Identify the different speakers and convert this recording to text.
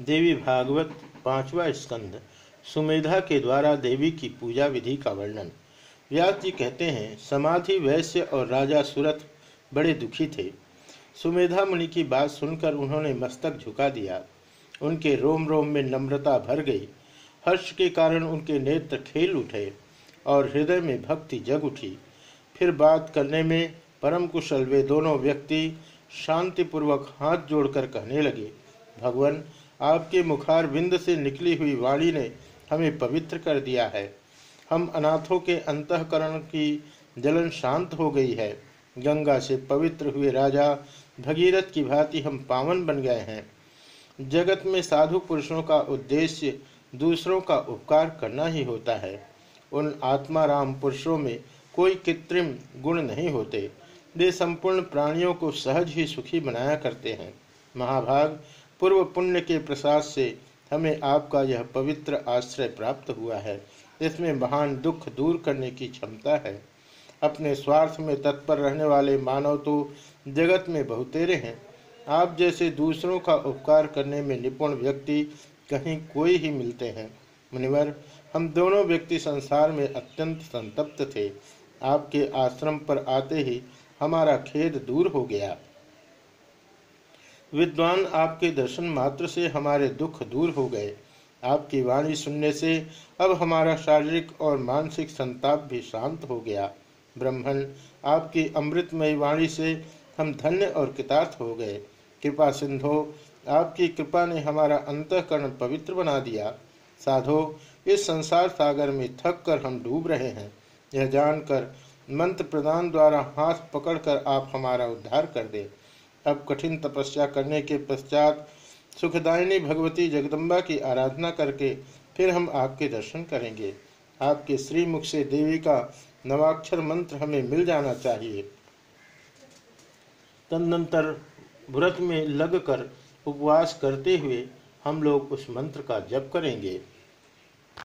Speaker 1: देवी भागवत पांचवा स्कंद सुमेधा के द्वारा देवी की पूजा विधि का वर्णन। व्यास जी कहते हैं, समाधि वैश्य और राजा सूरत बड़े दुखी थे। सुमेधा मुनि की बात सुनकर उन्होंने मस्तक झुका दिया। उनके रोम रोम में नम्रता भर गई। हर्ष के कारण उनके नेत्र खेल उठे और हृदय में भक्ति जग उठी। फिर बात करने में परम कुशल वे दोनों व्यक्ति शांतिपूर्वक हाथ जोड़कर कहने लगे, भगवान आपके मुखार बिंद से निकली हुई वाणी ने हमें पवित्र कर दिया है। हम अनाथों के अंतकरण की जलन शांत हो गई है। गंगा से पवित्र हुए राजा भगीरथ की भांति हम पावन बन गए हैं। जगत में साधु पुरुषों का उद्देश्य दूसरों का उपकार करना ही होता है। उन आत्माराम पुरुषों में कोई कृत्रिम गुण नहीं होते। वे संपूर्ण प्राणियों को सहज ही सुखी बनाया करते हैं। महाभाग पूर्व पुण्य के प्रसाद से हमें आपका यह पवित्र आश्रय प्राप्त हुआ है। इसमें महान दुख दूर करने की क्षमता है। अपने स्वार्थ में तत्पर रहने वाले मानव तो जगत में बहुतेरे हैं। आप जैसे दूसरों का उपकार करने में निपुण व्यक्ति कहीं कोई ही मिलते हैं। मुनिवर, हम दोनों व्यक्ति संसार में अत्यंत संतप्त थे। आपके आश्रम पर आते ही हमारा खेद दूर हो गया। विद्वान आपके दर्शन मात्र से हमारे दुख दूर हो गए। आपकी वाणी सुनने से अब हमारा शारीरिक और मानसिक संताप भी शांत हो गया। ब्रह्मण आपकी अमृतमयी वाणी से हम धन्य और कृतार्थ हो गए। कृपा सिंधो, आपकी कृपा ने हमारा अंतकरण पवित्र बना दिया। साधो, इस संसार सागर में थक कर हम डूब रहे हैं। यह जानकर मंत्र प्रदान द्वारा हाथ पकड़कर आप हमारा उद्धार कर दे। अब कठिन तपस्या करने के पश्चात सुखदायिनी भगवती जगदम्बा की आराधना करके फिर हम आपके दर्शन करेंगे। आपके श्रीमुख से देवी का नवाक्षर मंत्र हमें मिल जाना चाहिए। तदनंतर व्रत में लगकर उपवास करते हुए हम लोग उस मंत्र का जप करेंगे।